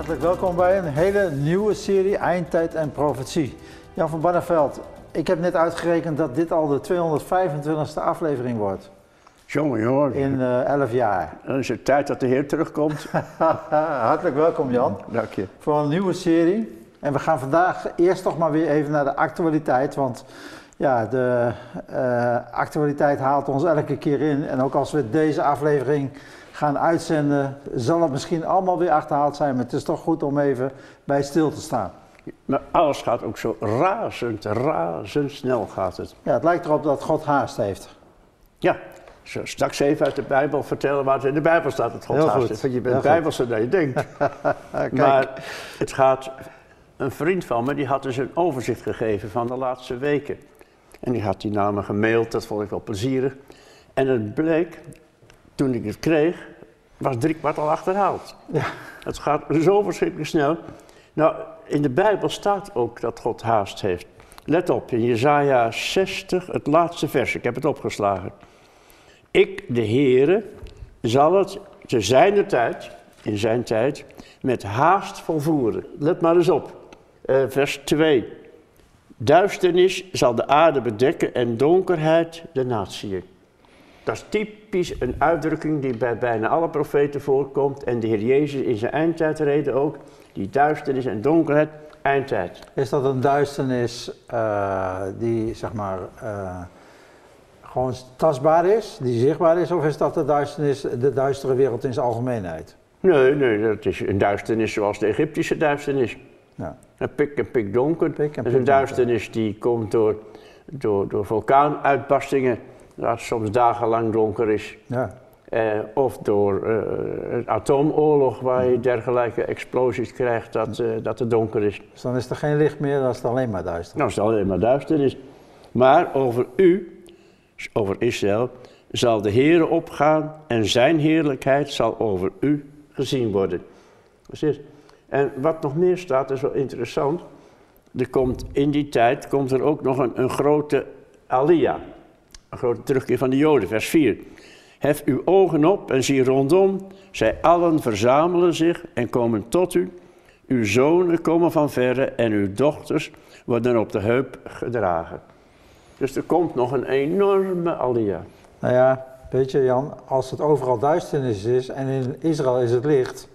Hartelijk welkom bij een hele nieuwe serie Eindtijd en Profetie. Jan van Barneveld, ik heb net uitgerekend dat dit al de 225e aflevering wordt. Jongen, jongen. In uh, 11 jaar. Dan is het tijd dat de Heer terugkomt. Hartelijk welkom Jan. Dank je. Voor een nieuwe serie. En we gaan vandaag eerst toch maar weer even naar de actualiteit. Want ja, de uh, actualiteit haalt ons elke keer in. En ook als we deze aflevering gaan uitzenden, zal het misschien allemaal weer achterhaald zijn. Maar het is toch goed om even bij stil te staan. Maar alles gaat ook zo razend, razendsnel gaat het. Ja, het lijkt erop dat God haast heeft. Ja, straks even uit de Bijbel vertellen waar het in de Bijbel staat dat God Heel haast heeft. Want je bent bijbelser dan je denkt. Maar het gaat, een vriend van me die had dus een overzicht gegeven van de laatste weken. En die had die namen gemaild, dat vond ik wel plezierig. En het bleek, toen ik het kreeg, was drie kwart al achterhaald. Ja. Het gaat zo verschrikkelijk snel. Nou, in de Bijbel staat ook dat God haast heeft. Let op, in Jezaja 60, het laatste vers, ik heb het opgeslagen. Ik, de Heere, zal het te zijner tijd, in zijn tijd, met haast volvoeren. Let maar eens op, Eh, vers 2. Duisternis zal de aarde bedekken en donkerheid de natieën. Dat is typisch een uitdrukking die bij bijna alle profeten voorkomt en de Heer Jezus in zijn eindtijdreden ook. Die duisternis en donkerheid, eindtijd. Is dat een duisternis eh, die zeg maar eh, gewoon tastbaar is, die zichtbaar is, of is dat de duisternis, de duistere wereld in zijn algemeenheid? Nee, nee, dat is een duisternis zoals de Egyptische duisternis. Ja. Een pik en pik donker. Pik en dat is een pik donker. duisternis die komt door, door, door vulkaanuitbarstingen, dat het soms dagenlang donker is. Ja. Eh, of door eh, een atoomoorlog waar je dergelijke explosies krijgt dat, eh, dat het donker is. Dus dan is er geen licht meer, dan is het alleen maar duister. Nou, is het alleen maar duisternis. Maar over u, over Israël, zal de Heere opgaan en zijn heerlijkheid zal over u gezien worden. Precies. En wat nog meer staat, is wel interessant. Er komt in die tijd komt er ook nog een, een grote alia. Een grote terugkeer van de Joden, vers 4. Hef uw ogen op en zie rondom. Zij allen verzamelen zich en komen tot u. Uw zonen komen van verre en uw dochters worden op de heup gedragen. Dus er komt nog een enorme alia. Nou ja, weet je Jan, als het overal duisternis is en in Israël is het licht,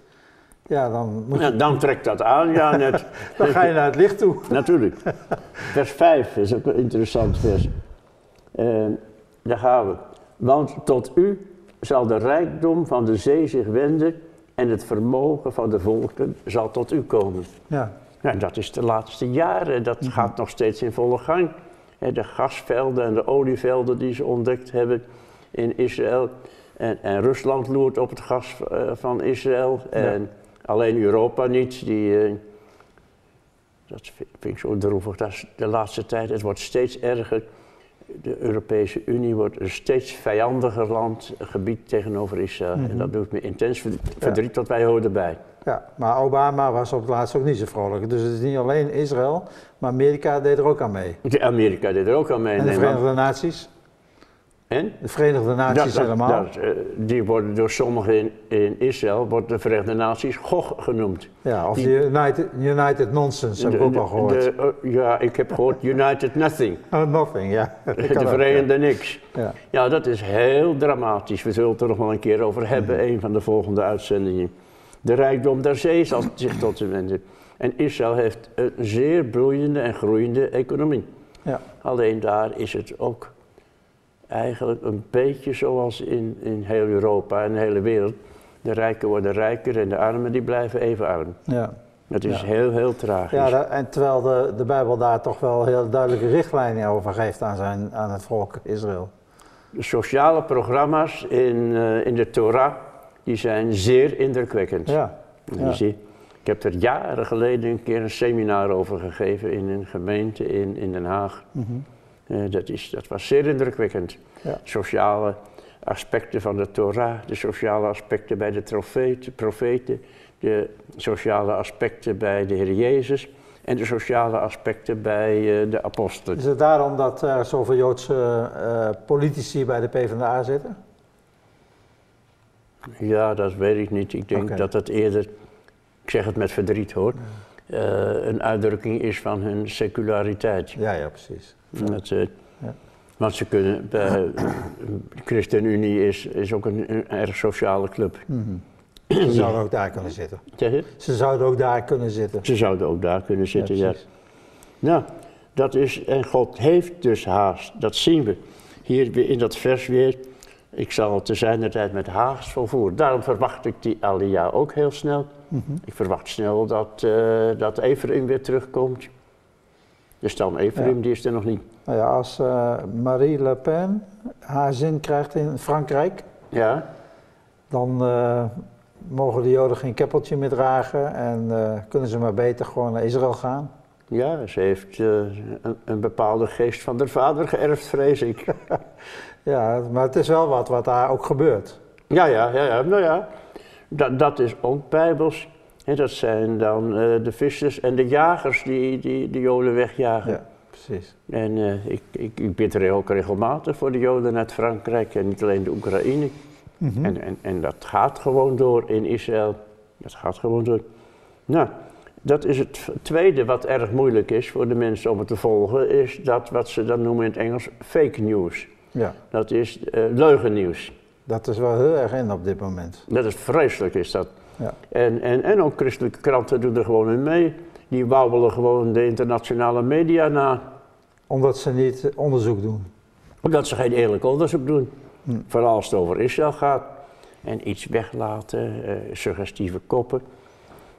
ja, dan, moet je, dan trekt dat aan, ja, net. dan ga je naar het licht toe. Natuurlijk. Vers 5 is ook een interessant vers. Eh, daar gaan we. Want tot u zal de rijkdom van de zee zich wenden en het vermogen van de volken zal tot u komen. Ja, Ja, dat is de laatste jaren, dat gaat nog steeds in volle gang. De gasvelden en de olievelden die ze ontdekt hebben in Israël. En, en Rusland loert op het gas eh, van Israël. En alleen Europa niet. Die, eh, dat vind ik zo droevig. Dat is de laatste tijd, het wordt steeds erger. De Europese Unie wordt een steeds vijandiger land, gebied tegenover Israël. En dat doet me intens verdriet, want wij horen erbij. ja, maar Obama was op het laatst ook niet zo vrolijk. Dus het is niet alleen Israël, maar Amerika deed er ook aan mee. De Amerika deed er ook aan mee. En de. Verenigde Naties? En? De Verenigde Naties Dat- dat- helemaal. dat, eh, die worden door sommigen in, in Israël, wordt de Verenigde Naties Gog genoemd. ja, of die- de United, United Nonsense heb ik De- ook al de- gehoord. de- eh, ja, ik heb gehoord United Nothing. Oh, nothing, ja. De ook, Verenigde Niks. Ja. Ja, dat is heel dramatisch. We zullen het er nog wel een keer over hebben, Mhm. een van de volgende uitzendingen. De rijkdom der zee zal zich tot u wenden. En Israël heeft een zeer bloeiende en groeiende economie. Ja. Alleen daar is het ook eigenlijk een beetje zoals in, in heel Europa en de hele wereld. De rijken worden rijker en de armen die blijven even arm. Ja. Dat is Ja. heel, heel tragisch. Ja, en terwijl de, de Bijbel daar toch wel heel duidelijke richtlijnen over geeft aan, zijn, aan het volk Israël. De sociale programma's in, eh, in de Torah, die zijn zeer indrukwekkend. Ja, ja. je ziet, ik heb er jaren geleden een keer een seminar over gegeven in een gemeente in, in Den Haag. Mhm. Dat, is, dat was zeer indrukwekkend. Ja. Sociale aspecten van de Torah, de sociale aspecten bij de profeten, profeten, de sociale aspecten bij de Heer Jezus en de sociale aspecten bij eh, de apostelen. Is het daarom dat er zoveel Joodse eh, politici bij de PvdA zitten? Ja, dat weet ik niet. Ik denk dat het eerder ik zeg het met verdriet hoor, eh, een uitdrukking is van hun seculariteit. Ja, ja, precies. Dat, eh, Ja. Want ze kunnen, de ChristenUnie is, is ook een, een erg sociale club. Ze zouden ook daar kunnen zitten. Ze zouden ook daar kunnen zitten. Ze zouden ook daar kunnen zitten, ja. Nou, dat is, en God heeft dus haast, dat zien we. Hier in dat vers weer, ik zal te zijner tijd met haast volvoeren. Daarom verwacht ik die Alia ook heel snel. Mhm. Ik verwacht snel dat, eh dat Ephraim weer terugkomt. De stam Ephraim, Ja. die is er nog niet. Nou ja, als eh, Marie Le Pen haar zin krijgt in Frankrijk, Ja, dan eh, mogen de Joden geen keppeltje meer dragen en eh, kunnen ze maar beter gewoon naar Israël gaan. ja ze heeft een, een bepaalde geest van haar vader geërfd, vrees ik. Ja, maar het is wel wat wat daar ook gebeurt. Ja, ja, ja, ja. nou ja, dat, dat is ook bijbels. Hè, dat zijn dan eh, de vissers en de jagers die, die de Joden wegjagen. Ja, precies. En eh, ik, ik, ik bid er ook regelmatig voor de Joden uit Frankrijk en niet alleen de Oekraïne. Mhm. En, en, en dat gaat gewoon door in Israël. Dat gaat gewoon door. Nou, dat is het tweede wat erg moeilijk is voor de mensen om het te volgen, is dat wat ze dan noemen in het Engels fake news. Ja, Dat is eh, leugennieuws. Dat is wel heel erg in op dit moment. Dat is vreselijk, is dat. Ja. En, en, en ook christelijke kranten doen er gewoon in mee. Die wauwelen gewoon de internationale media na. Omdat ze niet onderzoek doen. Omdat ze geen eerlijk onderzoek doen. Hm. Vooral als het over Israël gaat. En iets weglaten, eh, suggestieve koppen.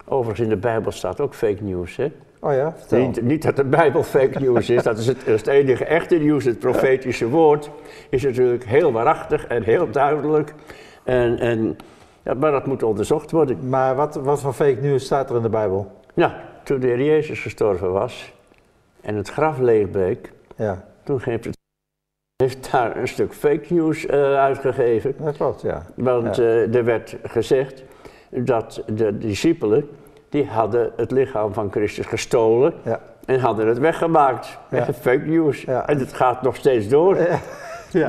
Overigens in de Bijbel staat ook fake news. Hè? Oh ja, vertel. Niet, niet dat de Bijbel fake news is, dat is het, enige echte nieuws. Het profetische woord is natuurlijk heel waarachtig en heel duidelijk. En, en, ja, maar dat moet onderzocht worden. Maar wat, wat voor fake news staat er in de Bijbel? Nou, toen de Heer Jezus gestorven was en het graf leegbleek, Ja, toen heeft, het, heeft daar een stuk fake news eh, uitgegeven. dat klopt, ja. Want Ja. eh, er werd gezegd dat de discipelen, die hadden het lichaam van Christus gestolen Ja, en hadden het weggemaakt. Ja. Fake news. Ja. En het gaat nog steeds door. ja.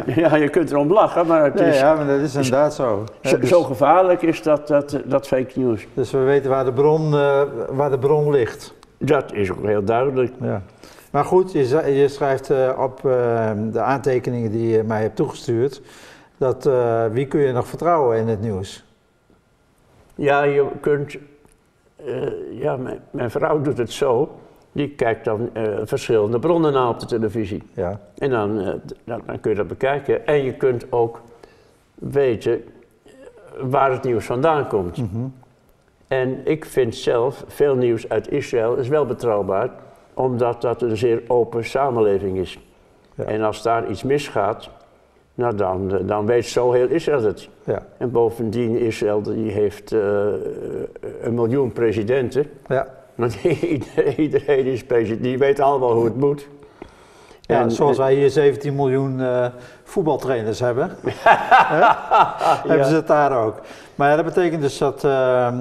Ja, je kunt erom lachen, maar het is, ja maar dat is inderdaad zo. Zo, dus, zo gevaarlijk is dat, dat, dat fake news. dus we weten waar de bron, eh, waar de bron ligt. Dat is ook heel duidelijk. Ja. Maar goed, je, je schrijft eh, op eh, de aantekeningen die je mij hebt toegestuurd, dat wie kun je nog vertrouwen in het nieuws? Ja, je kunt. Eh, ja, mijn, mijn vrouw doet het zo. Die kijkt dan eh, verschillende bronnen na op de televisie. Ja, En dan, eh, dan, dan kun je dat bekijken. En je kunt ook weten waar het nieuws vandaan komt. Mhm. En ik vind zelf veel nieuws uit Israël is wel betrouwbaar, omdat dat een zeer open samenleving is. Ja. En als daar iets misgaat, nou dan, eh, dan weet zo heel Israël het. ja, En bovendien, Israël die heeft eh, een miljoen presidenten. ja. Want iedereen, iedereen is president, die weet allemaal hoe het moet. ja En- zoals en- wij hier 17 miljoen eh, voetbaltrainers hebben, Hè? hebben ze het daar ook. Maar ja, dat betekent dus dat eh, eh,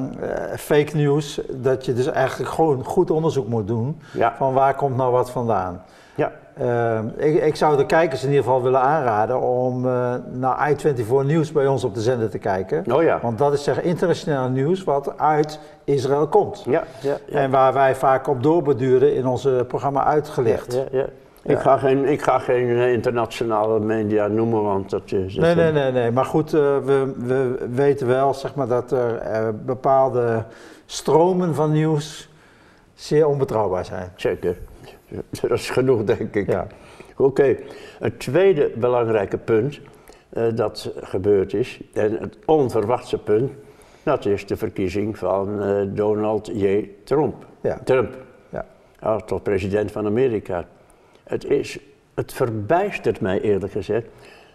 fake news, dat je dus eigenlijk gewoon goed onderzoek moet doen Ja, van waar komt nou wat vandaan. ja, Eh, ik, ik zou de kijkers in ieder geval willen aanraden om eh, naar i24 Nieuws bij ons op de zender te kijken. oh ja. Want dat is zeg internationaal nieuws wat uit Israël komt. Ja, ja, ja. En waar wij vaak op doorbeduren in onze programma uitgelicht. Ja, ja. Ja. Ik, ga geen, ik ga geen eh, internationale media noemen, want dat is... Nee, nee, nee, nee. Maar goed, eh, we, we weten wel zeg maar, dat er bepaalde stromen van nieuws zeer onbetrouwbaar zijn. Zeker. Dat is genoeg, denk ik. Ja. Oké, het tweede belangrijke punt eh, dat gebeurd is, en het onverwachte punt, dat is de verkiezing van eh, Donald J. Trump. Ja. Trump, Ja. als tot president van Amerika. Het, is, het verbijstert mij eerlijk gezegd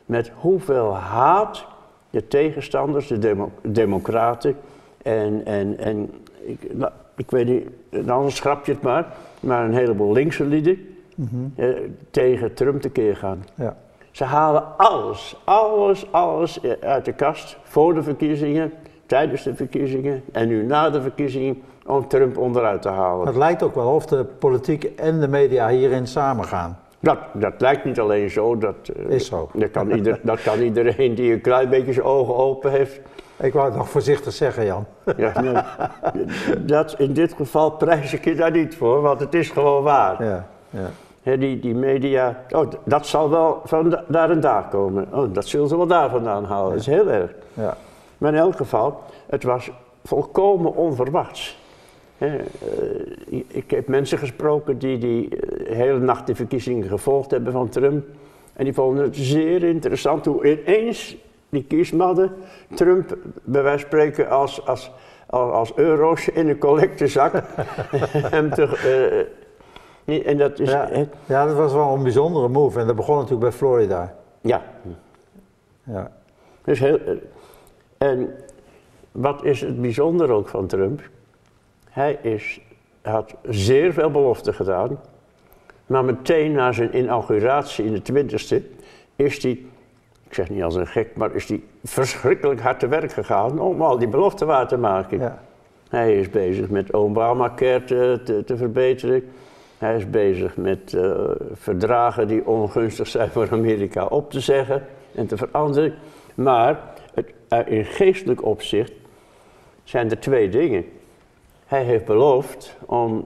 met hoeveel haat de tegenstanders, de demo- democraten en, en, en ik, nou, ik weet niet, anders schrap je het maar, maar een heleboel linkse lieden Mhm. eh, tegen Trump tekeer gaan. Ja. Ze halen alles, alles, alles uit de kast voor de verkiezingen, tijdens de verkiezingen en nu na de verkiezingen om Trump onderuit te halen. Het lijkt ook wel of de politiek en de media hierin samengaan. Dat, dat lijkt niet alleen zo, dat, eh, Is zo. Dat kan, ieder, dat kan iedereen die een klein beetje zijn ogen open heeft. Ik wou het nog voorzichtig zeggen, Jan. Ja, nee, dat, in dit geval prijs ik je daar niet voor, want het is gewoon waar. Ja, ja. Die, die media, oh, dat zal wel van da- daar en daar komen. Oh, dat zullen ze wel daar vandaan halen. Dat is heel erg. ja. Maar in elk geval, het was volkomen onverwachts. Eh, ik heb mensen gesproken die die eh, hele nacht de verkiezingen gevolgd hebben van Trump. En die vonden het zeer interessant hoe ineens die kiesmannen Trump, bij wijze van spreken, als, als, als, als euro's in een collectezak hem te, eh, en dat is, Ja. ja, dat was wel een bijzondere move. En dat begon natuurlijk bij Florida. ja, Ja, Dus heel, en wat is het bijzonder ook van Trump? Hij is, had zeer veel beloften gedaan, maar meteen na zijn inauguratie in de twintigste is hij, ik zeg niet als een gek, maar is hij verschrikkelijk hard te werk gegaan om al die beloften waar te maken. ja. Hij is bezig met Obamacare te, te, te verbeteren. Hij is bezig met eh, verdragen die ongunstig zijn voor Amerika op te zeggen en te veranderen. Maar het, eh, in geestelijk opzicht zijn er twee dingen. Hij heeft beloofd om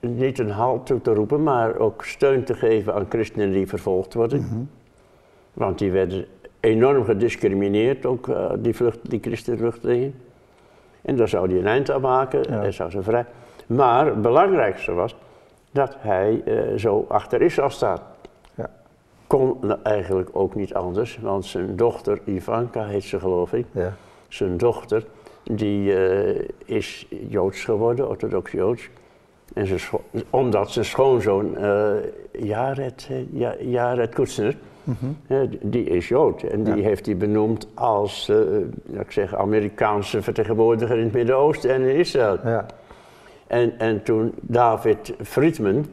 niet een halt toe te roepen, maar ook steun te geven aan christenen die vervolgd worden. Want die werden enorm gediscrimineerd, ook eh, die, vlucht, die christenvluchtelingen. En daar zou hij een eind aan maken, Ja. hij zou ze vrij. Maar het belangrijkste was dat hij eh, zo achter Israël staat. Ja. Kon nou eigenlijk ook niet anders, want zijn dochter, Ivanka heet ze geloof ik, ja. zijn dochter, die eh, is Joods geworden, orthodox Joods. En scho- omdat zijn schoonzoon, eh Jared, Ja- Jared Kutsner, hè, die is Jood. En die Ja. heeft hij benoemd als, laat ik zeg, Amerikaanse vertegenwoordiger in het Midden-Oosten en in Israël. ja. En, en toen David Friedman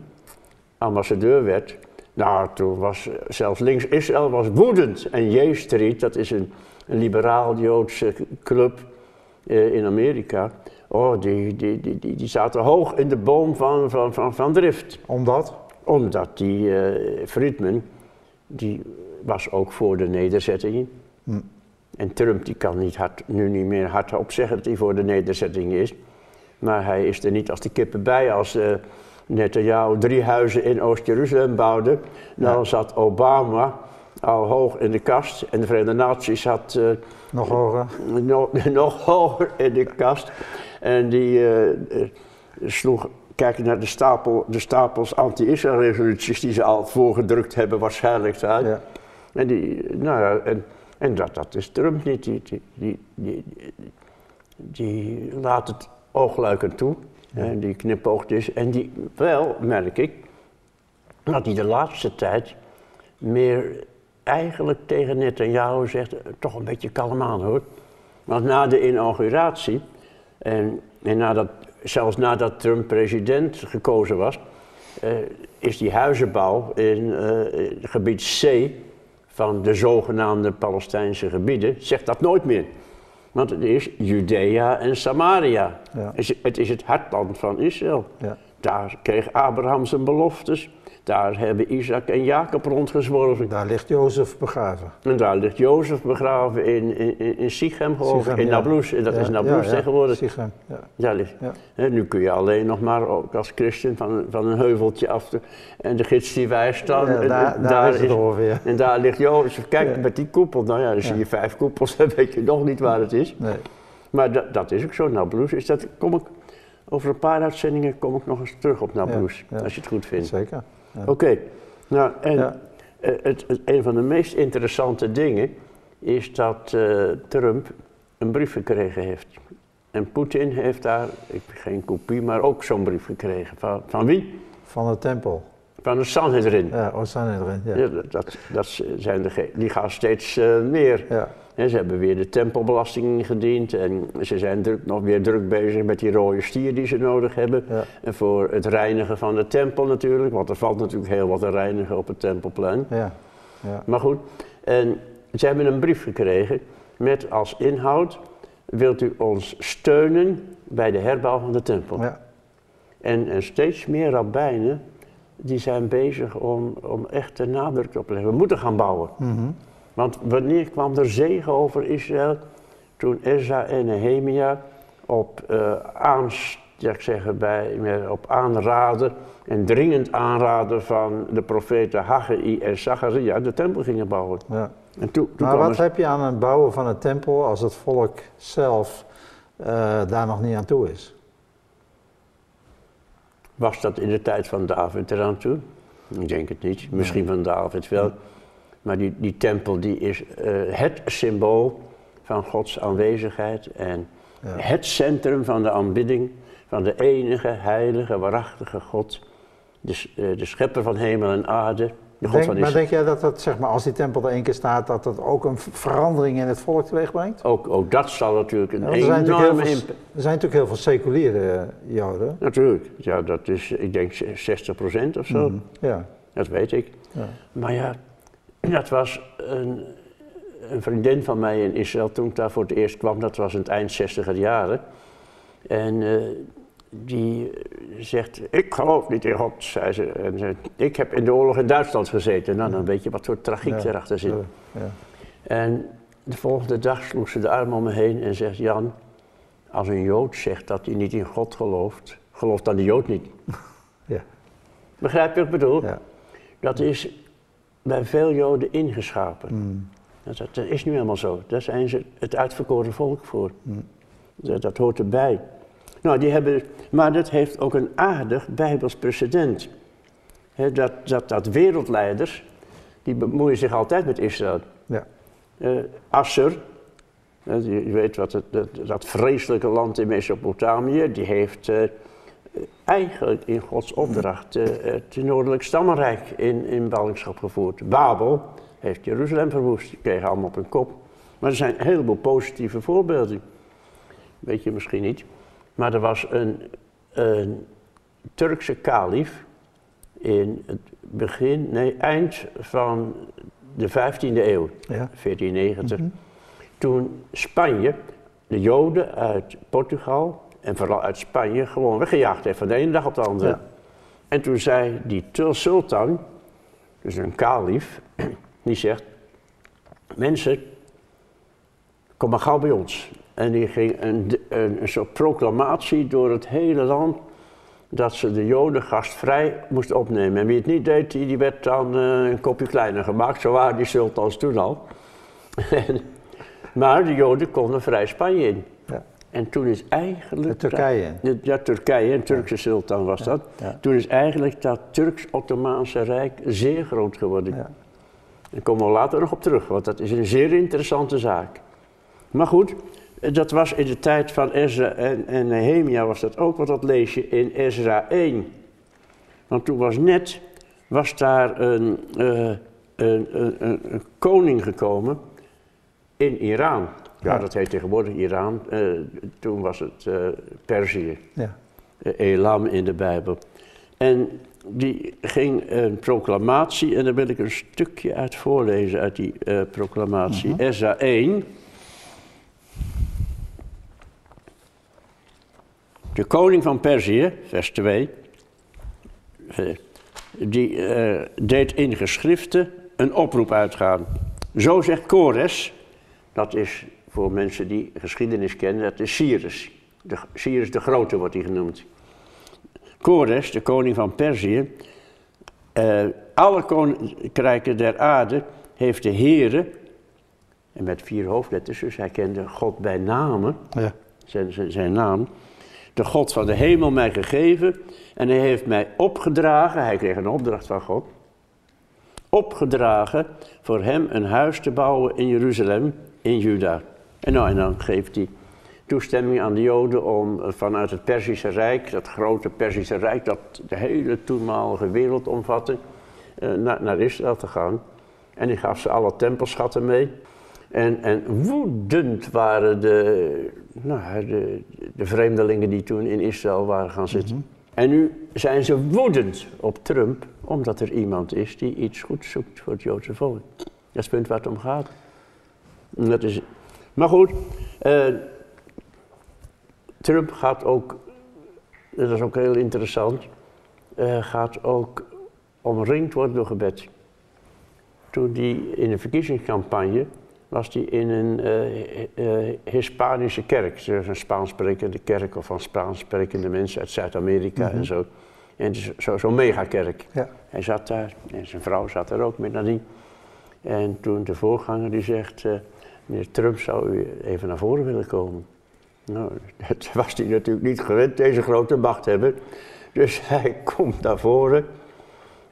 ambassadeur werd, nou, toen was eh, zelfs links Israël was woedend. En J Street, dat is een, een liberaal-Joodse club eh, in Amerika, oh, die, die, die, die, die zaten hoog in de boom van, van, van, van drift. Omdat? Omdat die Friedman, die was ook voor de nederzettingen. Hm. En Trump die kan niet hard, nu niet meer hardop zeggen dat hij voor de nederzettingen is. Maar hij is er niet als de kippen bij. Als uh, Netanyahu drie huizen in Oost-Jeruzalem bouwde, dan zat Obama al hoog in de kast. En de Verenigde Naties zat eh, Nog hoger? nog, nog hoger in de kast. En die eh, eh, sloeg, kijk naar de, stapel, de stapels anti-Israël-resoluties die ze al voorgedrukt hebben, waarschijnlijk. Ja. En, die, nou ja, en, en dat, dat is Trump niet. Die, die, die, die, die laat het oogluikend toe. En die knipoogt is. En die wel, merk ik, dat hij de laatste tijd meer eigenlijk tegen Netanyahu zegt, toch een beetje kalm aan hoor. Want na de inauguratie, en, en nadat, zelfs nadat Trump president gekozen was, eh, is die huizenbouw in eh, gebied C van de zogenaamde Palestijnse gebieden, zegt dat nooit meer. Want het is Judea en Samaria. Ja. Het is- Het is het hartland van Israël. Ja. Daar kreeg Abraham zijn beloftes. Daar hebben Isaac en Jacob rondgezworven. Daar ligt Jozef begraven. En daar ligt Jozef begraven in, in, in- in Sichem, geloof ik, Sichem, in. Nablus. En dat Ja, is Nablus ja, ja. tegenwoordig. Sichem, ja. Daar ligt. Nu kun je alleen nog maar ook als christen van, van een heuveltje af. te- en de gids die wijst dan. Ja, en- daar, en daar, is het ongeveer. en daar ligt Jozef. Kijk met die koepel. Nou ja, dan zie je vijf koepels. Dan weet je nog niet waar het is. Nee. Maar dat, dat is ook zo. Nablus is dat. Kom ik, over een paar uitzendingen kom ik nog eens terug op Nablus. Ja, ja. Als je het goed vindt. Zeker. Oké, nou en eh, het, het- een van de meest interessante dingen is dat eh, Trump een brief gekregen heeft. En Poetin heeft daar, ik heb geen kopie, maar ook zo'n brief gekregen. Van, van wie? Van de tempel. Van de Sanhedrin. Ja, Osana erin. Ja. Ja, dat- dat, dat zijn de, die gaan steeds eh, meer. Ja. En ze hebben weer de tempelbelasting ingediend en ze zijn druk, nog weer druk bezig met die rode stier die ze nodig hebben. Ja. En voor het reinigen van de tempel natuurlijk, want er valt natuurlijk heel wat te reinigen op het tempelplein. Ja. Ja. Maar goed, en ze hebben een brief gekregen met als inhoud, wilt u ons steunen bij de herbouw van de tempel? Ja. En, en steeds meer rabbijnen die zijn bezig om, om echt de nadruk op te leggen. We moeten gaan bouwen. Mhm. Want wanneer kwam er zegen over Israël? Toen Ezra en Nehemia op, uh, aans, ja, ik zeg bij, op aanraden en dringend aanraden van de profeten Haggai en Zacharia de tempel gingen bouwen. Ja. En toen, toen Maar wat heb je aan het bouwen van een tempel als het volk zelf eh, daar nog niet aan toe is? Was dat in de tijd van David eraan toe? Ik denk het niet. Misschien van David wel. Maar die, die tempel die is eh, het symbool van Gods aanwezigheid en Ja. het centrum van de aanbidding van de enige heilige, waarachtige God. De, eh, de schepper van hemel en aarde. De God Denk, van maar denk jij dat dat, zeg maar, als die tempel er één keer staat, dat dat ook een verandering in het volk teweeg brengt? Ook, ook dat zal natuurlijk een Ja, want er, zijn natuurlijk enorme heel veel, impact. er zijn natuurlijk heel veel seculiere eh, Joden. Natuurlijk, ja, dat is, ik denk 60% of zo. Mhm. Ja. Dat weet ik. Ja. Maar ja, dat was een, een vriendin van mij in Israël toen ik daar voor het eerst kwam. Dat was in het eind 60er jaren. En eh, die zegt, ik geloof niet in God, zei ze. En ik heb in de oorlog in Duitsland gezeten. Nou, dan weet je wat voor tragiek Ja. erachter zit. Ja. En de volgende dag sloeg ze de arm om me heen en zegt, Jan, als een Jood zegt dat hij niet in God gelooft, gelooft dan de Jood niet. Ja. Begrijp je wat ik bedoel? Ja. Dat is bij veel Joden ingeschapen. Mm. Dat, dat is nu helemaal zo. Daar zijn ze het uitverkoren volk voor. Mm. Dat, dat hoort erbij. Nou, die hebben, maar dat heeft ook een aardig Bijbels precedent. Dat, dat, dat wereldleiders, die bemoeien zich altijd met Israël. Ja. Eh Asser, je weet wat het, dat, dat vreselijke land in Mesopotamië, die heeft eh, eigenlijk in Gods opdracht eh, het Noordelijk Stammenrijk in, in ballingschap gevoerd. Babel heeft Jeruzalem verwoest, die kregen allemaal op hun kop. Maar er zijn een heleboel positieve voorbeelden. Weet je misschien niet. Maar er was een, een Turkse kalif in het begin, nee, eind van de 15e eeuw, Ja. 1490. Toen Spanje de Joden uit Portugal en vooral uit Spanje gewoon weggejaagd heeft van de ene dag op de andere. Ja. En toen zei die Tul Sultan, dus een kalif, die zegt: Mensen, kom maar gauw bij ons. En die ging een, een, een soort proclamatie door het hele land dat ze de Joden gastvrij moesten opnemen. En wie het niet deed, die, die werd dan eh, een kopje kleiner gemaakt. Zo waren die sultans toen al. Maar de Joden konden vrij Spanje in. En toen is eigenlijk... De Turkije. dat- Ja, Turkije, een Turkse sultan was dat. ja. Toen is eigenlijk dat Turks-Ottomaanse Rijk zeer groot geworden. Daar komen we later nog op terug, want dat is een zeer interessante zaak. Maar goed, eh, dat was in de tijd van Ezra en, en Nehemia was dat ook, want dat lees je in Ezra 1. Want toen was net, was daar een, eh, een, een, een, een koning gekomen in Iran. Ja, Ja. dat heet tegenwoordig Iran. Eh, toen was het eh, Perzië. Ja. eh, Elam in de Bijbel. En die ging een proclamatie, en daar wil ik een stukje uit voorlezen uit die proclamatie. Ezra 1. De koning van Perzië, vers 2, eh, die deed in geschriften een oproep uitgaan. Zo zegt Kores, dat is voor mensen die geschiedenis kennen, dat is Cyrus. De, Cyrus de Grote wordt hij genoemd. Kores, de koning van Perzië, eh, alle koninkrijken der aarde heeft de Heere, en met vier hoofdletters, dus hij kende God bij name, Ja. zijn, zijn, zijn naam, de God van de hemel mij gegeven en hij heeft mij opgedragen, hij kreeg een opdracht van God, opgedragen voor hem een huis te bouwen in Jeruzalem, in Juda. En, nou, en dan geeft hij toestemming aan de Joden om eh, vanuit het Perzische Rijk, dat grote Perzische Rijk dat de hele toenmalige wereld omvatte, eh, naar, naar Israël te gaan. En die gaf ze alle tempelschatten mee. En, en woedend waren de, nou, de, de vreemdelingen die toen in Israël waren gaan zitten. En nu zijn ze woedend op Trump, omdat er iemand is die iets goeds zoekt voor het Joodse volk. Dat is het punt waar het om gaat. En Dat is, maar goed, eh, Trump gaat ook, dat is ook heel interessant, eh, gaat ook omringd wordt door gebed. Toen die in de verkiezingscampagne was hij in een uh, Hispanische kerk. Dus een Spaans sprekende kerk of van Spaans sprekende mensen uit Zuid-Amerika en mhm. zo. En zo'n zo megakerk. Ja. Hij zat daar en zijn vrouw zat er ook met Nadine. En toen de voorganger die zegt, meneer Trump zou u even naar voren willen komen. Nou, dat was hij natuurlijk niet gewend, deze grote macht hebben. Dus hij komt naar voren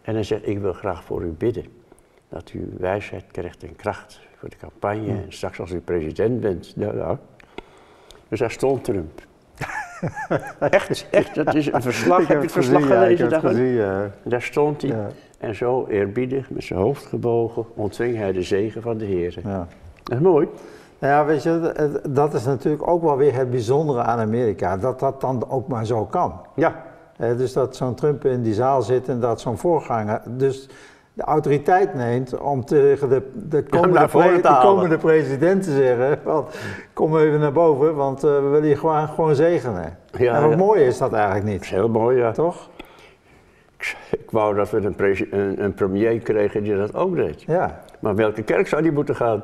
en hij zegt, ik wil graag voor u bidden. Dat u wijsheid krijgt en kracht voor de campagne en straks als u president bent. Ja, Dus daar stond Trump. echt, echt, dat is een verslag. Heb je het verslag gelezen? Ja, gezien, ja. Daar stond hij. En zo eerbiedig, met zijn hoofd gebogen, ontving hij de zegen van de Heer. Dat is mooi. Nou ja, weet je, dat is natuurlijk ook wel weer het bijzondere aan Amerika, dat dat dan ook maar zo kan. Ja. dus dat zo'n Trump in die zaal zit en dat zo'n voorganger dus de autoriteit neemt om tegen de, de, komende, de komende, president te zeggen, kom even naar boven, want uh, we willen je gewoon, gewoon zegenen. Ja, en wat mooi is dat eigenlijk niet. heel mooi, ja. Toch? Ik wou dat we een, een, een, premier kregen die dat ook deed. Ja. Maar welke kerk zou die moeten gaan?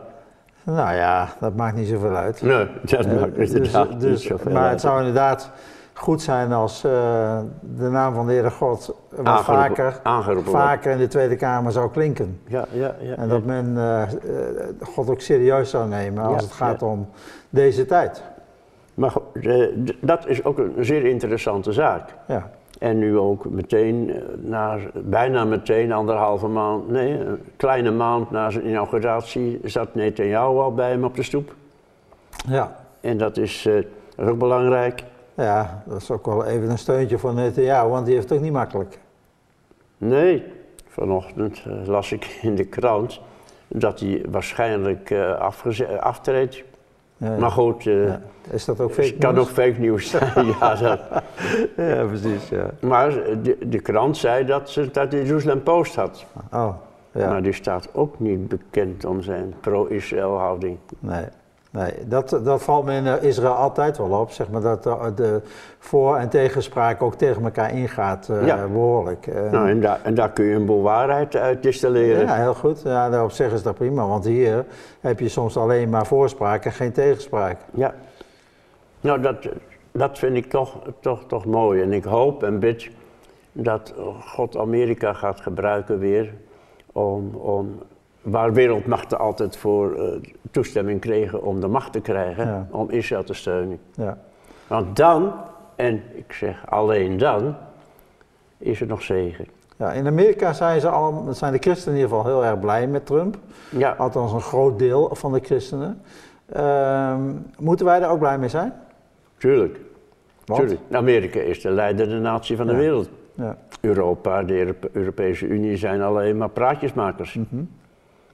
Nou ja, dat maakt niet zoveel uit. Nee, dat uh, maakt dus, inderdaad dus, niet zoveel Maar het zou inderdaad goed zijn als uh, de naam van de Heere God wat vaker, vaker in de Tweede Kamer zou klinken. Ja, ja, ja, en dat men uh, God ook serieus zou nemen als het gaat om deze tijd. Maar dat is ook een zeer interessante zaak. Ja. En nu ook meteen, eh, na, bijna meteen, anderhalve maand, nee, een kleine maand na zijn inauguratie, zat Netanyahu al bij hem op de stoep. Ja. En dat is, uh, dat is ook belangrijk. Ja, dat is ook wel even een steuntje voor Netanyahu, want die heeft het ook niet makkelijk. Nee, vanochtend uh, las ik in de krant dat hij waarschijnlijk uh, aftreedt. Maar goed, uh, is dat ook fake het kan ook fake nieuws zijn. ja, dat. ja, precies. Ja. Maar de, de krant zei dat ze dat de Jerusalem Post had. Oh, ja. Maar die staat ook niet bekend om zijn pro-Israël houding. Nee. Nee, dat, dat valt me in eh, Israël altijd wel op, zeg maar, dat de, voor- en tegenspraak ook tegen elkaar ingaat, uh, ja. behoorlijk. nou, en, daar, en daar kun je een boel waarheid uit distilleren. Ja, heel goed. Ja, daarop zeggen ze dat prima, want hier heb je soms alleen maar voorspraak en geen tegenspraak. Ja, nou dat, dat vind ik toch, toch, toch mooi en ik hoop en bid dat God Amerika gaat gebruiken weer om, om waar wereldmachten altijd voor uh, toestemming kregen om de macht te krijgen, om Israël te steunen. Ja. Want dan, en ik zeg alleen dan, is er nog zegen. Ja, in Amerika zijn, ze al, zijn de christenen in ieder geval heel erg blij met Trump. Ja. Althans een groot deel van de christenen. Ehm, moeten wij daar ook blij mee zijn? Tuurlijk. Tuurlijk. Amerika is de leidende natie van de wereld. Ja. Europa, de Europese Unie zijn alleen maar praatjesmakers. Mm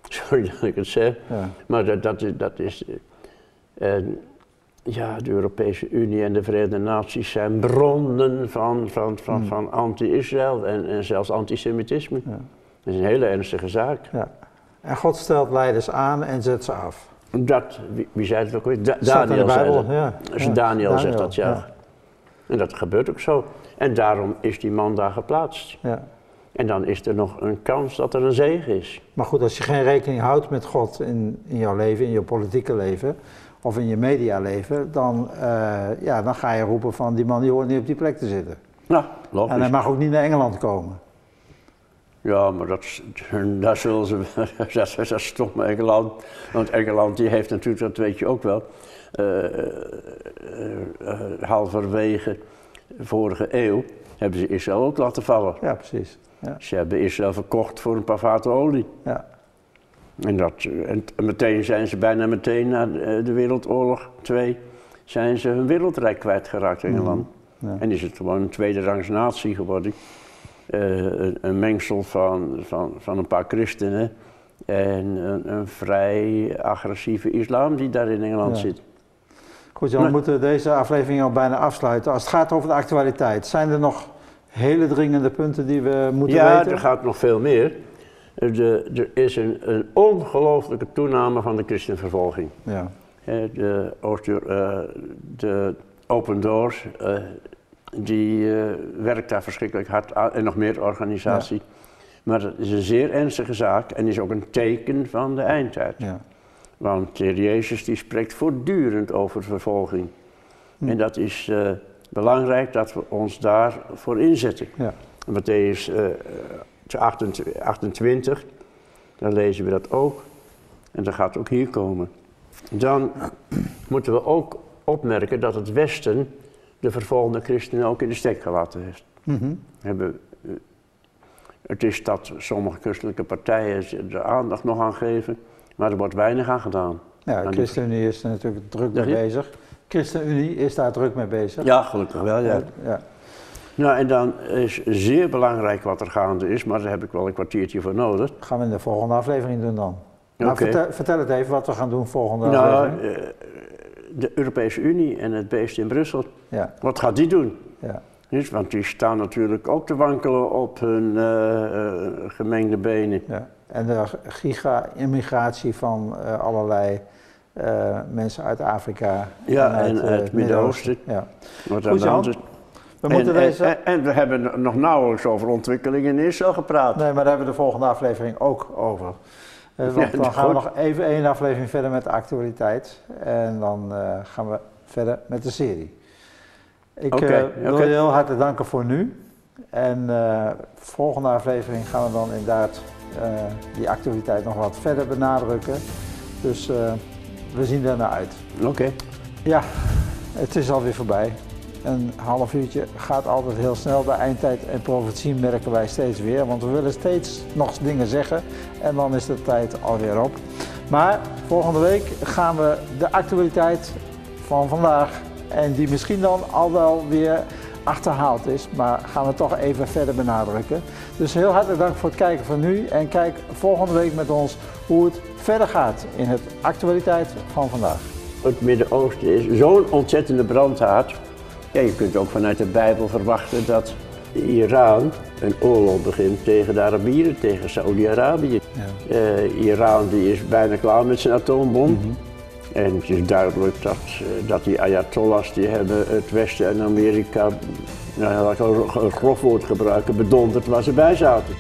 Sorry dat ik het zeg. Ja. Maar dat, dat, is. Dat is en ja, de Europese Unie en de Verenigde Naties zijn bronnen van, van, van, hmm. van anti-Israël en, en zelfs antisemitisme. Ja. Dat is een hele ernstige zaak. Ja. En God stelt leiders aan en zet ze af. Dat, wie, wie zei het ook weer? Daniel zei. Ja. Dus Daniel, Daniel, zegt dat, ja. En dat gebeurt ook zo. En daarom is die man daar geplaatst. Ja. En dan is er nog een kans dat er een zegen is. Maar goed, als je geen rekening houdt met God in, in jouw leven, in je politieke leven of in je medialeven, dan, uh, ja, dan ga je roepen van die man die hoort niet op die plek te zitten. Ja, logisch. En hij mag ook niet naar Engeland komen. Ja, maar dat, dat zullen ze, dat, dat is toch Engeland. Want Engeland die heeft natuurlijk, dat weet je ook wel, uh, uh, halverwege vorige eeuw hebben ze Israël ook laten vallen. Ja, precies. Ja. Ze hebben Israël verkocht voor een paar vaten olie. Ja. En, dat, en meteen zijn ze bijna meteen na de Wereldoorlog 2 zijn ze hun wereldrijk kwijtgeraakt, Engeland. Mm. Ja. En is het gewoon een tweede rangs natie geworden. Uh, een, een, mengsel van, van, van een paar christenen en een, een vrij agressieve islam die daar in Engeland zit. Goed, Jan, we moeten deze aflevering al bijna afsluiten. Als het gaat over de actualiteit, zijn er nog hele dringende punten die we moeten ja, weten? Ja, er gaat nog veel meer. De, er is een, een ongelooflijke toename van de christenvervolging. Ja. De, uh, de Open Doors, uh, die uh, werkt daar verschrikkelijk hard aan en nog meer organisatie. Maar het is een zeer ernstige zaak en is ook een teken van de eindtijd. Ja. Want de Jezus die spreekt voortdurend over vervolging. Hm. En dat is eh, belangrijk dat we ons daarvoor inzetten. Ja. Matthäus eh, eh, 28, 28, dan lezen we dat ook. En dat gaat ook hier komen. Dan moeten we ook opmerken dat het Westen de vervolgende christenen ook in de steek gelaten heeft. Mhm. Hebben, eh, het is dat sommige christelijke partijen er aandacht nog aan geven, maar er wordt weinig aan gedaan. Ja, de ChristenUnie is er natuurlijk druk mee bezig. ChristenUnie is daar druk mee bezig. Ja, gelukkig wel, ja. ja. Nou, en dan is zeer belangrijk wat er gaande is, maar daar heb ik wel een kwartiertje voor nodig. Gaan we in de volgende aflevering doen dan. Oké. Nou, vertel, vertel het even wat we gaan doen volgende Nou, aflevering. eh, de Europese Unie en het beest in Brussel, Ja, wat gaat die doen? ja, Dus, want die staan natuurlijk ook te wankelen op hun eh, eh, gemengde benen. ja. En de giga-immigratie van allerlei mensen uit Afrika. Ja, uit, en eh, uit het Midden-Oosten. Ja. Wat Goed, aan de. We En, deze... en, en we hebben nog nauwelijks over ontwikkelingen in Israël gepraat. Nee, maar daar hebben we de volgende aflevering ook over. Eh, Ja, want dan gaan we nog even één aflevering verder met de actualiteit. En dan eh, gaan we verder met de serie. Ik eh, wil oké. je heel hartelijk danken voor nu. En eh volgende aflevering gaan we dan inderdaad eh, die actualiteit nog wat verder benadrukken. Dus eh, we zien er naar uit. Oké. Ja, het is alweer voorbij. Een half uurtje gaat altijd heel snel. De eindtijd en profetie merken wij steeds weer. Want we willen steeds nog dingen zeggen. En dan is de tijd alweer op. Maar volgende week gaan we de actualiteit van vandaag. En die misschien dan al wel weer achterhaald is. Maar gaan we toch even verder benadrukken. Dus heel hartelijk dank voor het kijken van nu. En kijk volgende week met ons hoe het verder gaat in het actualiteit van vandaag. Het Midden-Oosten is zo'n ontzettende brandhaard. Ja, je kunt ook vanuit de Bijbel verwachten dat Iran een oorlog begint tegen de Arabieren, tegen Saoedi-Arabië. Ja. Eh, Iran die is bijna klaar met zijn atoombom. En het is duidelijk dat, eh, dat die Ayatollahs die hebben het Westen en Amerika, nou ja, laat ik een grof woord gebruiken, bedonderd waar ze bij zaten.